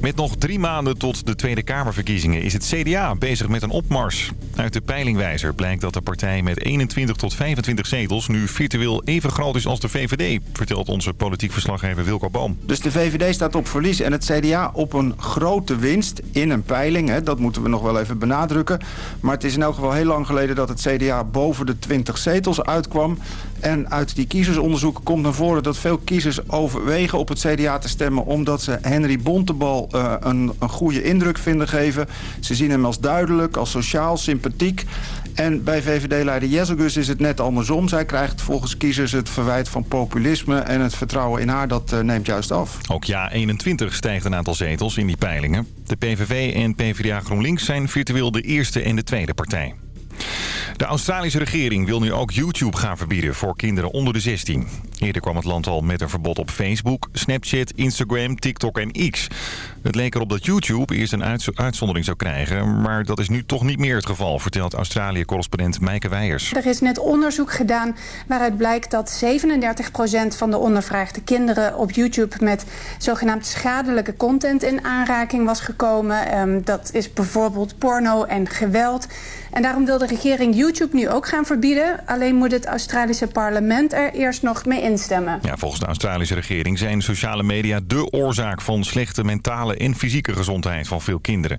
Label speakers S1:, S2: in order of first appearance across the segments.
S1: Met nog drie maanden tot de Tweede Kamerverkiezingen is het CDA bezig met een opmars. Uit de peilingwijzer blijkt dat de partij met 21 tot 25 zetels nu virtueel even groot is als de VVD, vertelt onze politiek verslaggever Wilco Boom.
S2: Dus de VVD staat op verlies en het CDA op een grote winst in een peiling. Hè. Dat moeten we nog wel even benadrukken. Maar het is in elk geval heel lang geleden dat het CDA boven de 20 zetels uitkwam. En uit die kiezersonderzoeken komt naar voren dat veel kiezers overwegen op het CDA te stemmen... omdat ze Henry Bontebal uh, een, een goede indruk vinden geven. Ze zien hem als duidelijk, als sociaal, sympathiek. En bij VVD-leider Jezelgus is het net andersom. Zij krijgt volgens kiezers het verwijt van populisme... en het vertrouwen in haar dat uh, neemt juist af.
S1: Ook ja 21 stijgt een aantal zetels in die peilingen. De PVV en PvdA GroenLinks zijn virtueel de eerste en de tweede partij. De Australische regering wil nu ook YouTube gaan verbieden voor kinderen onder de 16. Eerder kwam het land al met een verbod op Facebook, Snapchat, Instagram, TikTok en X. Het leek erop dat YouTube eerst een uitzondering zou krijgen... maar dat is nu toch niet meer het geval, vertelt Australië-correspondent Meike Weijers.
S3: Er is net onderzoek gedaan waaruit blijkt dat 37% van de ondervraagde kinderen... op YouTube met zogenaamd schadelijke content in aanraking was gekomen. Um, dat is bijvoorbeeld porno en geweld... En daarom wil de regering YouTube nu ook gaan verbieden. Alleen moet het Australische parlement er eerst nog mee instemmen.
S1: Ja, volgens de Australische regering zijn sociale media de oorzaak van slechte mentale en fysieke gezondheid van veel kinderen.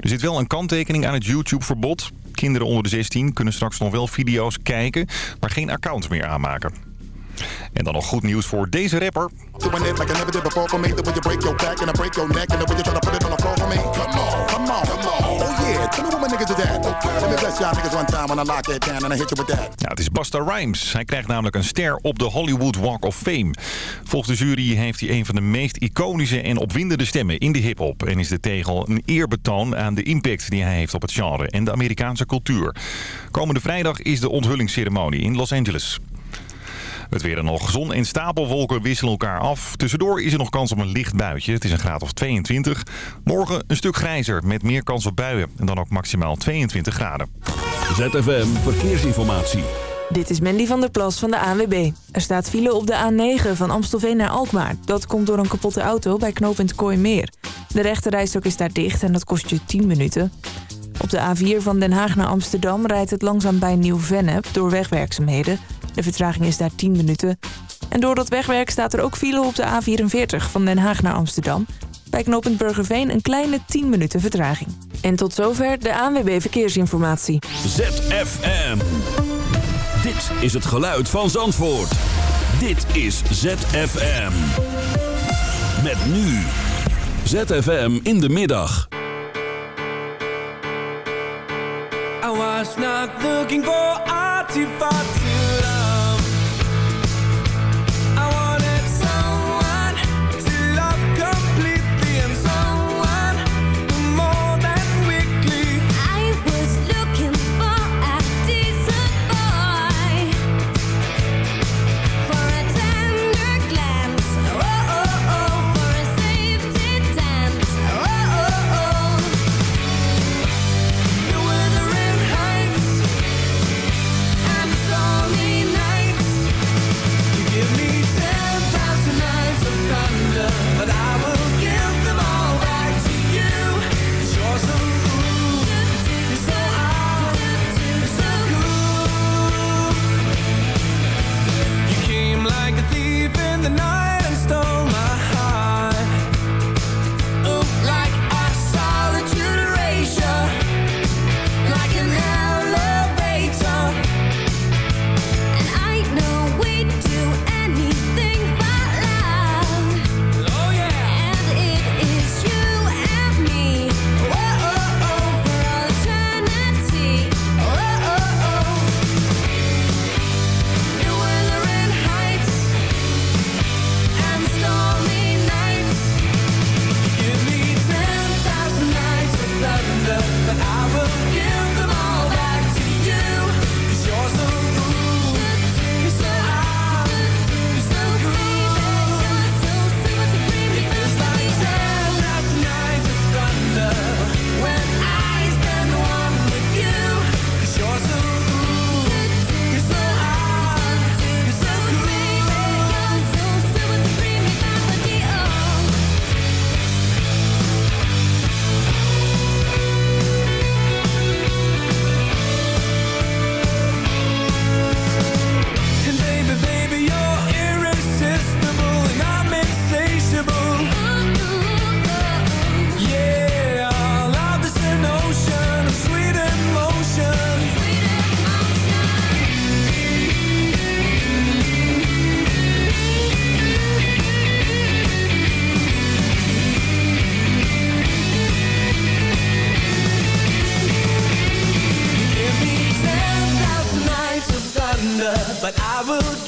S1: Er zit wel een kanttekening aan het YouTube-verbod. Kinderen onder de 16 kunnen straks nog wel video's kijken, maar geen account meer aanmaken. En dan nog goed nieuws voor deze rapper. Ja, het is Busta Rhymes. Hij krijgt namelijk een ster op de Hollywood Walk of Fame. Volgens de jury heeft hij een van de meest iconische en opwindende stemmen in de hiphop. En is de tegel een eerbetoon aan de impact die hij heeft op het genre en de Amerikaanse cultuur. Komende vrijdag is de onthullingsceremonie in Los Angeles. Het weer dan nog. Zon en stapelwolken wisselen elkaar af. Tussendoor is er nog kans op een licht buitje. Het is een graad of 22. Morgen een stuk grijzer met meer kans op buien. En dan ook maximaal 22 graden.
S4: ZFM Verkeersinformatie.
S5: Dit is Mandy van der Plas van de ANWB. Er staat file op de A9 van Amstelveen naar Alkmaar. Dat komt door een kapotte auto bij knooppunt Kooimeer. De rechterrijstok is daar dicht en dat kost je 10 minuten. Op de A4 van Den Haag naar Amsterdam rijdt het langzaam bij Nieuw-Vennep door wegwerkzaamheden. De vertraging is daar 10 minuten. En door dat wegwerk staat er ook file op de A44 van Den Haag naar Amsterdam. Bij knooppunt Burgerveen een kleine 10 minuten vertraging. En tot zover de ANWB Verkeersinformatie.
S4: ZFM. Dit is het geluid van Zandvoort. Dit is ZFM. Met nu. ZFM in de middag.
S6: Not looking for artifacts
S7: but I will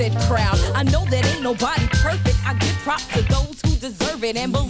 S7: said, crowd. I know that ain't nobody perfect. I give props to those who deserve it. And believe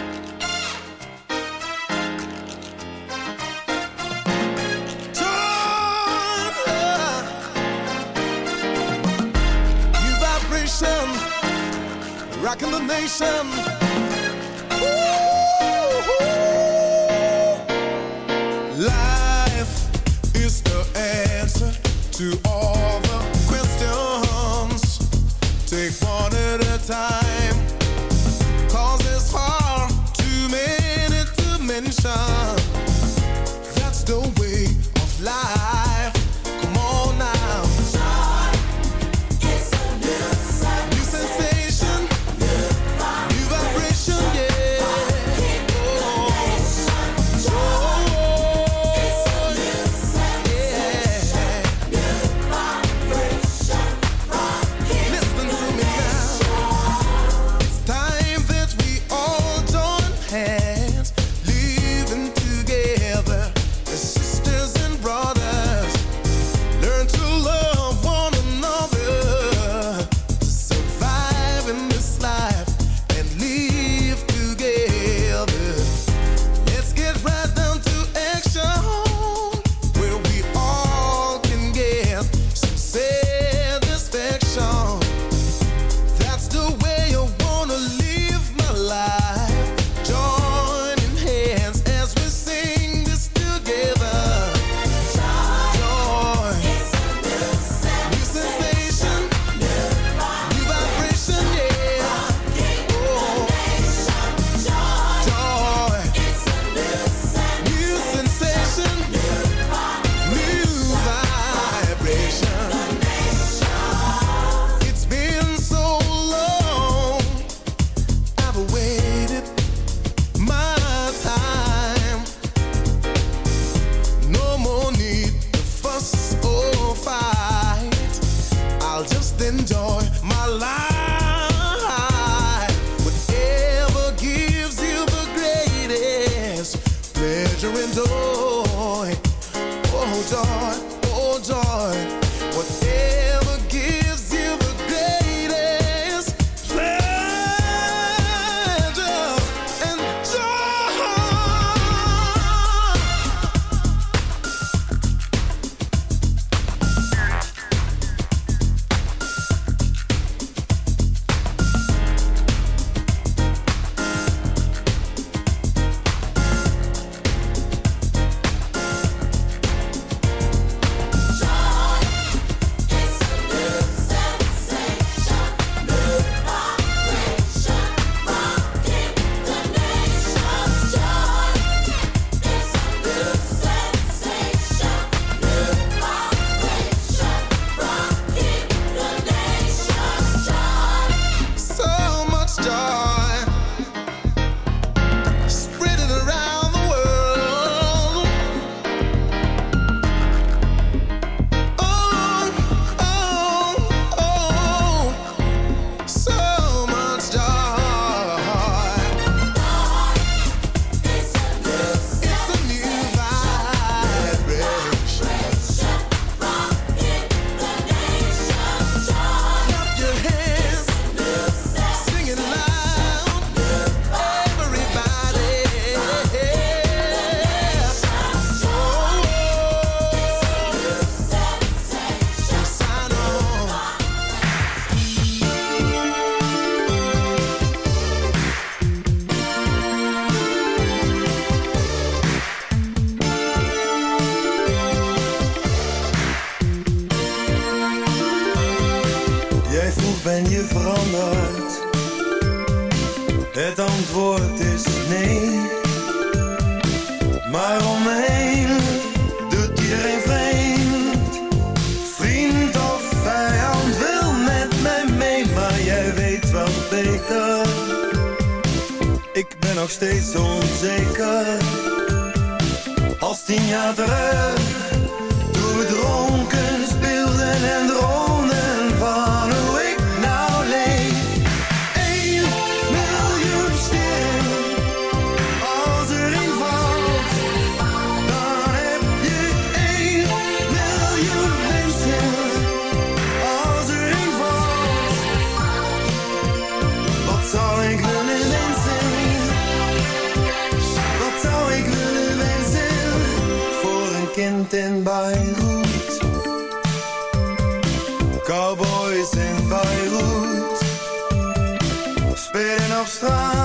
S8: afstaan.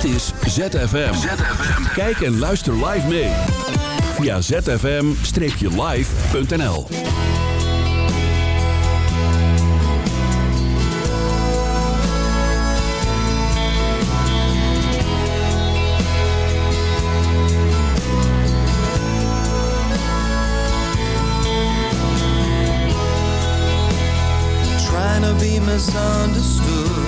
S4: Dit is ZFM. ZFM. Kijk en luister live mee. Via zfm-live.nl Trying to be misunderstood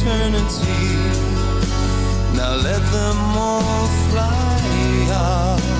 S4: eternity. Now let them all fly off.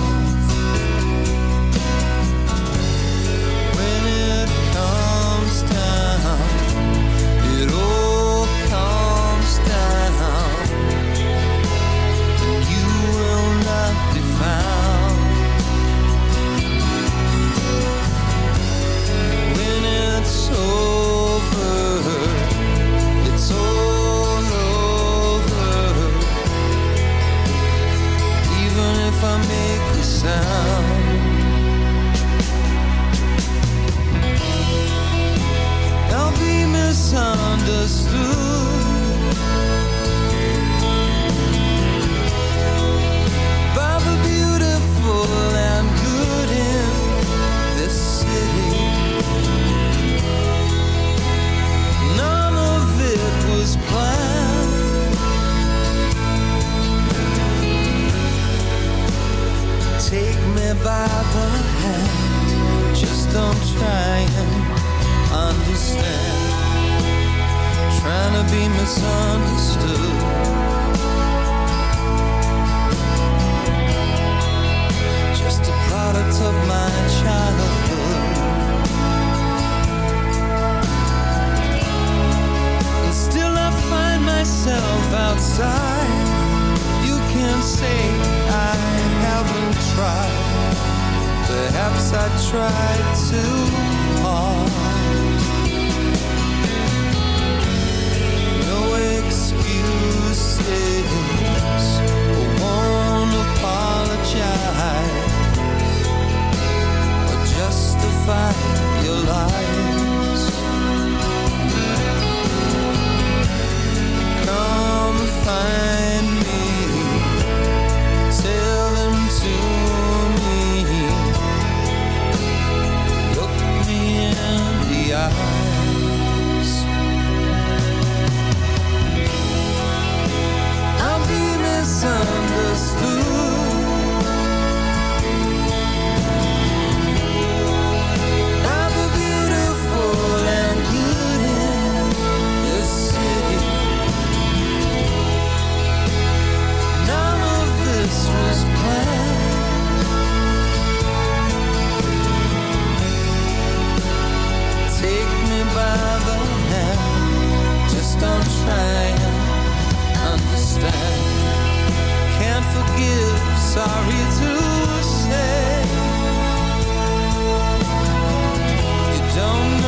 S4: By the hand, just don't try and understand. Trying to be misunderstood. Just a product of my childhood. And still I find myself outside. You can say I haven't tried. Perhaps I tried too hard. No excuses. I won't apologize or justify your lies. Come find understand. Can't forgive, sorry to say. You don't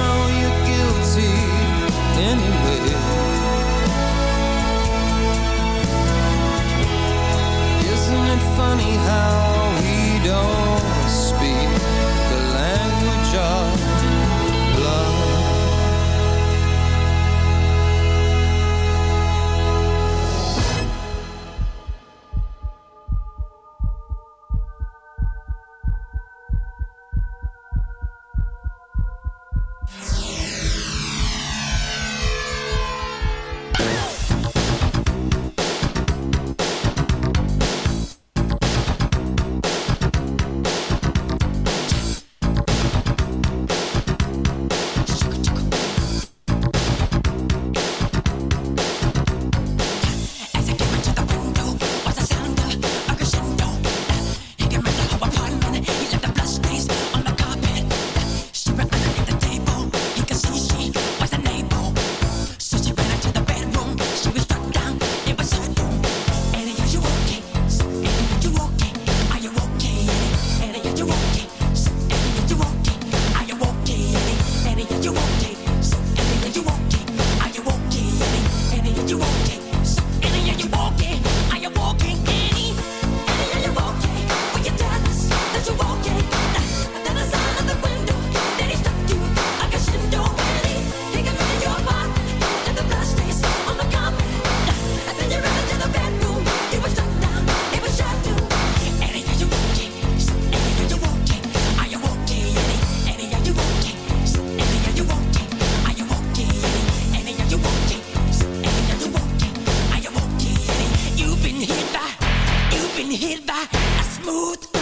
S4: hit by a smooth.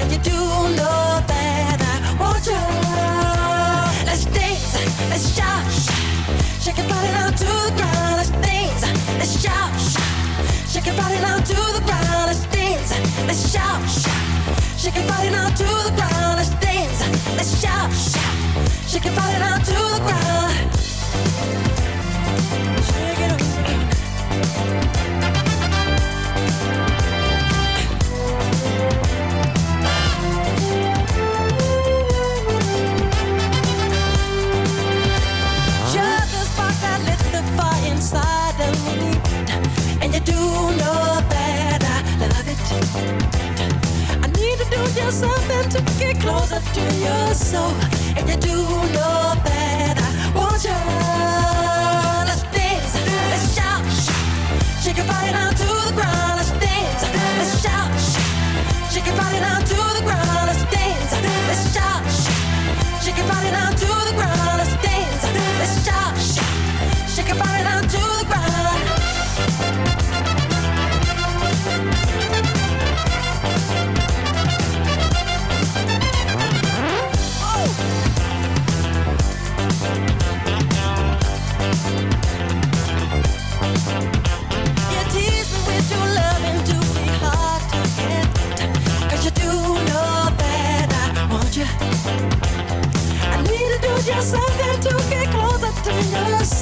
S9: And you do know that I want you. Let's dance, let's shout. Shake your body down to the ground. Let's dance, let's shout. Shake your body to the ground. Let's dance, let's shout. Shake your body to the ground. Let's dance, let's shout. Shake your body to the ground. Shake it up. Do know that I love it. I need to do just something to get closer to your soul. And you do know that I want you. Let's dance, let's shout. Shake your body Zeg to get closer to
S6: dat